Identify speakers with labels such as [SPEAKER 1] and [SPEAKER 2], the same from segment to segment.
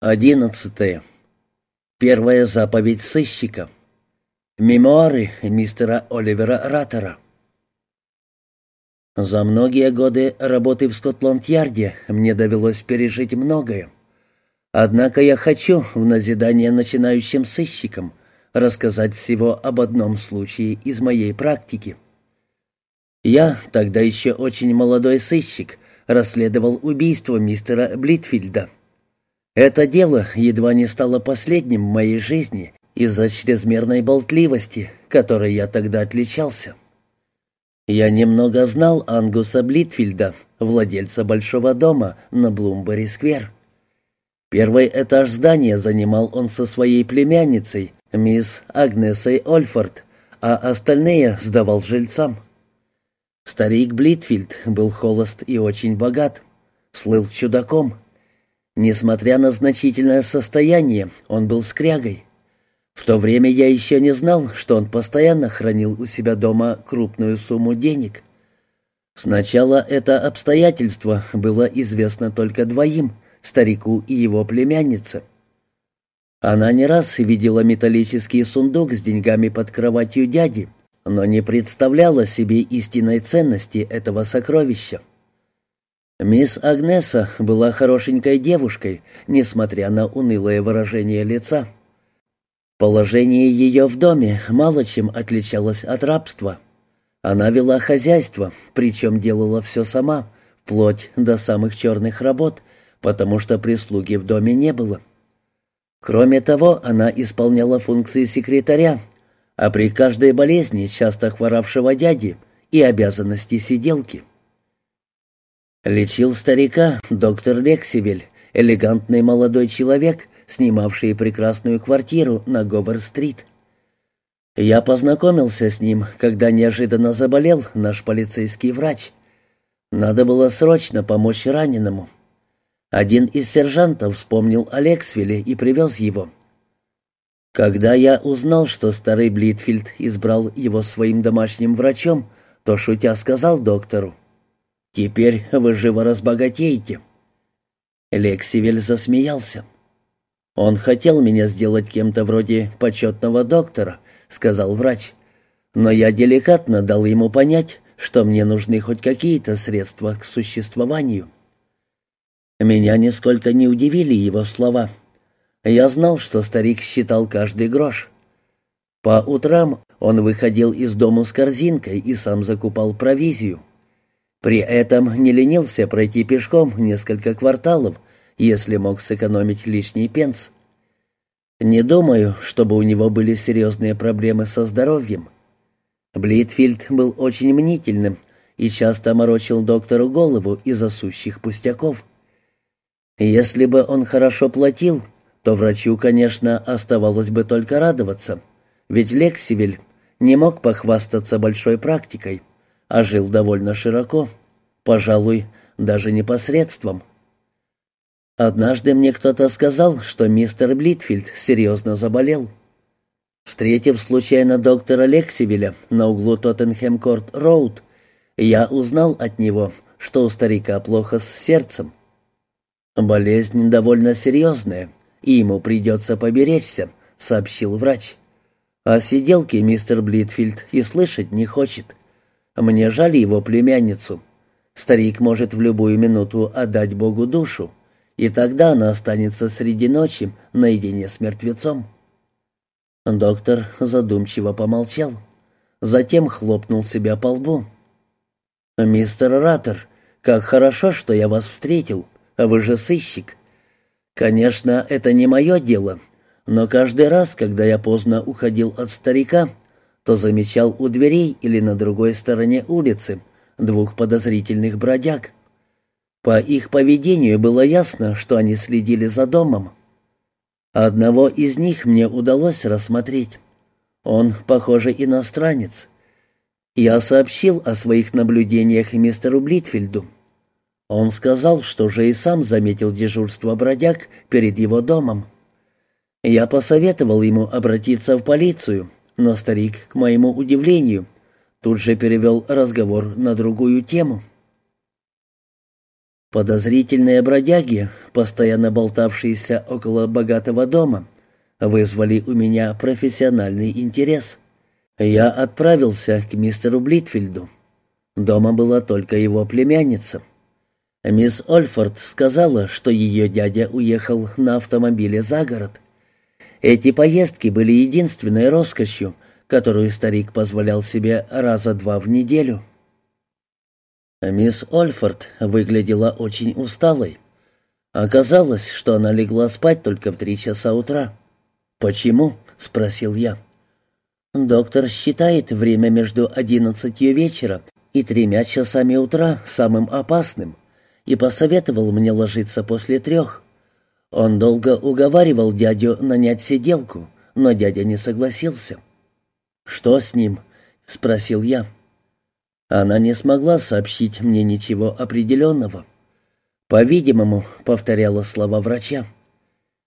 [SPEAKER 1] Одиннадцатое. Первая заповедь сыщика. Мемуары мистера Оливера Раттера. За многие годы работы в Скотланд-Ярде мне довелось пережить многое. Однако я хочу в назидание начинающим сыщикам рассказать всего об одном случае из моей практики. Я, тогда еще очень молодой сыщик, расследовал убийство мистера Блитфильда — это дело едва не стало последним в моей жизни из-за чрезмерной болтливости, которой я тогда отличался. Я немного знал Ангуса Блитфильда, владельца большого дома на Блумбери-сквер. Первый этаж здания занимал он со своей племянницей, мисс Агнесой Ольфорд, а остальные сдавал жильцам. Старик Блитфильд был холост и очень богат, слыл чудаком — Несмотря на значительное состояние, он был скрягой. В то время я еще не знал, что он постоянно хранил у себя дома крупную сумму денег. Сначала это обстоятельство было известно только двоим, старику и его племяннице. Она не раз видела металлический сундук с деньгами под кроватью дяди, но не представляла себе истинной ценности этого сокровища. Мисс Агнеса была хорошенькой девушкой, несмотря на унылое выражение лица. Положение ее в доме мало чем отличалось от рабства. Она вела хозяйство, причем делала все сама, вплоть до самых черных работ, потому что прислуги в доме не было. Кроме того, она исполняла функции секретаря, а при каждой болезни часто хворавшего дяди и обязанности сиделки. Лечил старика доктор Лексивель, элегантный молодой человек, снимавший прекрасную квартиру на Говер-стрит. Я познакомился с ним, когда неожиданно заболел наш полицейский врач. Надо было срочно помочь раненому. Один из сержантов вспомнил о Лексвилле и привез его. Когда я узнал, что старый Блитфильд избрал его своим домашним врачом, то, шутя, сказал доктору, Теперь вы живо разбогатеете». Лексивель засмеялся. «Он хотел меня сделать кем-то вроде почетного доктора», — сказал врач. «Но я деликатно дал ему понять, что мне нужны хоть какие-то средства к существованию». Меня нисколько не удивили его слова. Я знал, что старик считал каждый грош. По утрам он выходил из дома с корзинкой и сам закупал провизию. При этом не ленился пройти пешком несколько кварталов, если мог сэкономить лишний пенс. Не думаю, чтобы у него были серьезные проблемы со здоровьем. Блитфильд был очень мнительным и часто морочил доктору голову из-за сущих пустяков. Если бы он хорошо платил, то врачу, конечно, оставалось бы только радоваться, ведь Лексивель не мог похвастаться большой практикой а жил довольно широко, пожалуй, даже непосредством. Однажды мне кто-то сказал, что мистер Блитфильд серьезно заболел. Встретив случайно доктора Лексивеля на углу Тоттенхэм-Корт-Роуд, я узнал от него, что у старика плохо с сердцем. «Болезнь довольно серьезная, и ему придется поберечься», — сообщил врач. «О сиделке мистер Блитфильд и слышать не хочет». Мне жаль его племянницу. Старик может в любую минуту отдать Богу душу, и тогда она останется среди ночи наедине с мертвецом». Доктор задумчиво помолчал, затем хлопнул себя по лбу. «Мистер Раттер, как хорошо, что я вас встретил, а вы же сыщик. Конечно, это не мое дело, но каждый раз, когда я поздно уходил от старика, то замечал у дверей или на другой стороне улицы двух подозрительных бродяг. По их поведению было ясно, что они следили за домом. Одного из них мне удалось рассмотреть. Он, похоже, иностранец. Я сообщил о своих наблюдениях мистеру Блитфельду. Он сказал, что же и сам заметил дежурство бродяг перед его домом. Я посоветовал ему обратиться в полицию, но старик, к моему удивлению, тут же перевел разговор на другую тему. Подозрительные бродяги, постоянно болтавшиеся около богатого дома, вызвали у меня профессиональный интерес. Я отправился к мистеру Блитфильду. Дома была только его племянница. Мисс Ольфорд сказала, что ее дядя уехал на автомобиле за город. Эти поездки были единственной роскошью, которую старик позволял себе раза два в неделю. Мисс Ольфорд выглядела очень усталой. Оказалось, что она легла спать только в три часа утра. «Почему?» — спросил я. «Доктор считает время между одиннадцатью вечера и тремя часами утра самым опасным и посоветовал мне ложиться после трех. Он долго уговаривал дядю нанять сиделку, но дядя не согласился. «Что с ним?» — спросил я. Она не смогла сообщить мне ничего определенного. По-видимому, повторяла слова врача.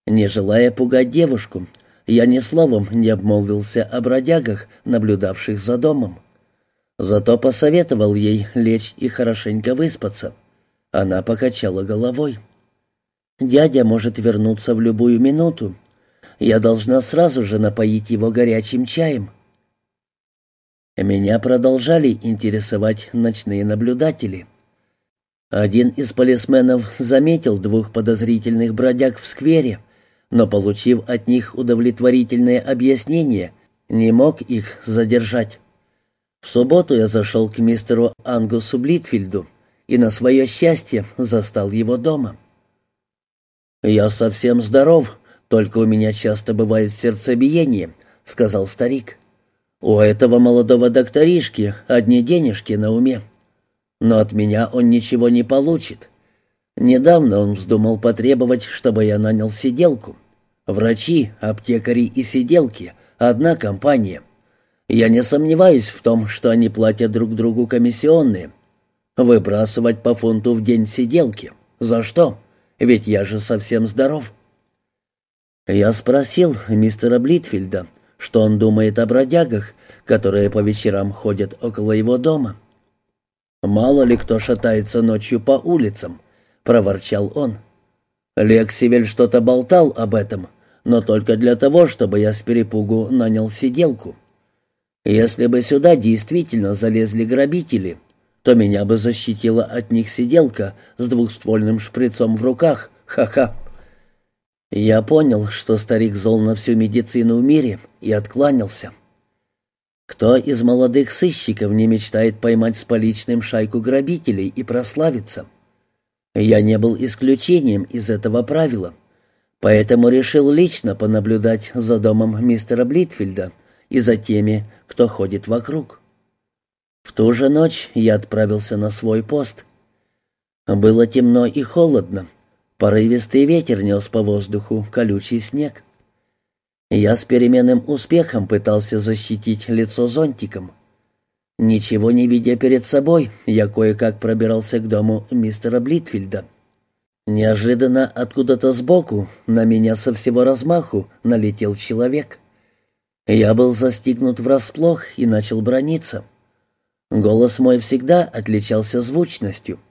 [SPEAKER 1] Не желая пугать девушку, я ни словом не обмолвился о бродягах, наблюдавших за домом. Зато посоветовал ей лечь и хорошенько выспаться. Она покачала головой. «Дядя может вернуться в любую минуту. Я должна сразу же напоить его горячим чаем». Меня продолжали интересовать ночные наблюдатели. Один из полисменов заметил двух подозрительных бродяг в сквере, но, получив от них удовлетворительное объяснение, не мог их задержать. В субботу я зашел к мистеру Ангусу Блитфильду и на свое счастье застал его дома. «Я совсем здоров, только у меня часто бывает сердцебиение», — сказал старик. У этого молодого докторишки одни денежки на уме. Но от меня он ничего не получит. Недавно он вздумал потребовать, чтобы я нанял сиделку. Врачи, аптекари и сиделки — одна компания. Я не сомневаюсь в том, что они платят друг другу комиссионные. Выбрасывать по фунту в день сиделки. За что? Ведь я же совсем здоров. Я спросил мистера Блитфильда, что он думает о бродягах, которые по вечерам ходят около его дома. «Мало ли кто шатается ночью по улицам», — проворчал он. Лексивель что-то болтал об этом, но только для того, чтобы я с перепугу нанял сиделку. Если бы сюда действительно залезли грабители, то меня бы защитила от них сиделка с двухствольным шприцом в руках. Ха-ха. Я понял, что старик зол на всю медицину в мире, и откланялся. Кто из молодых сыщиков не мечтает поймать с поличным шайку грабителей и прославиться? Я не был исключением из этого правила, поэтому решил лично понаблюдать за домом мистера Блитфильда и за теми, кто ходит вокруг. В ту же ночь я отправился на свой пост. Было темно и холодно, Порывистый ветер нес по воздуху колючий снег. Я с переменным успехом пытался защитить лицо зонтиком. Ничего не видя перед собой, я кое-как пробирался к дому мистера Блитфильда. Неожиданно откуда-то сбоку на меня со всего размаху налетел человек. Я был застигнут врасплох и начал брониться. Голос мой всегда отличался звучностью —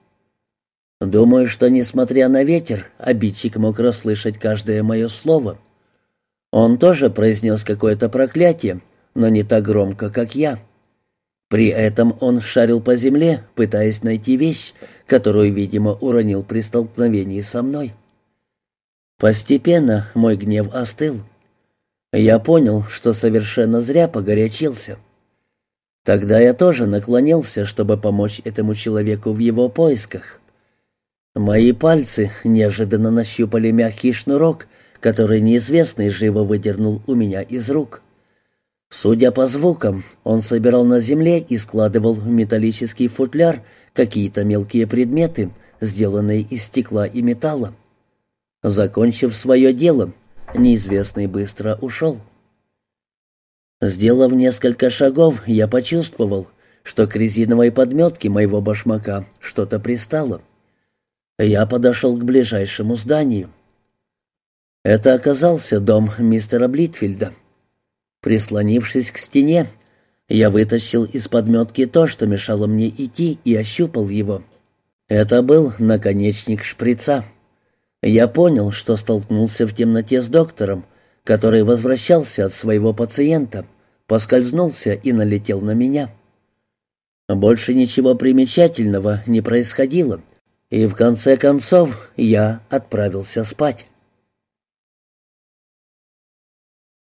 [SPEAKER 1] Думаю, что, несмотря на ветер, обидчик мог расслышать каждое мое слово. Он тоже произнес какое-то проклятие, но не так громко, как я. При этом он шарил по земле, пытаясь найти вещь, которую, видимо, уронил при столкновении со мной. Постепенно мой гнев остыл. Я понял, что совершенно зря погорячился. Тогда я тоже наклонился, чтобы помочь этому человеку в его поисках. Мои пальцы неожиданно нащупали мягкий шнурок, который неизвестный живо выдернул у меня из рук. Судя по звукам, он собирал на земле и складывал в металлический футляр какие-то мелкие предметы, сделанные из стекла и металла. Закончив свое дело, неизвестный быстро ушел. Сделав несколько шагов, я почувствовал, что к резиновой подметке моего башмака что-то пристало. Я подошел к ближайшему зданию. Это оказался дом мистера Блитфильда. Прислонившись к стене, я вытащил из подметки то, что мешало мне идти, и ощупал его. Это был наконечник шприца. Я понял, что столкнулся в темноте с доктором, который возвращался от своего пациента, поскользнулся и налетел на меня. Больше ничего примечательного не происходило, и в конце концов я отправился спать.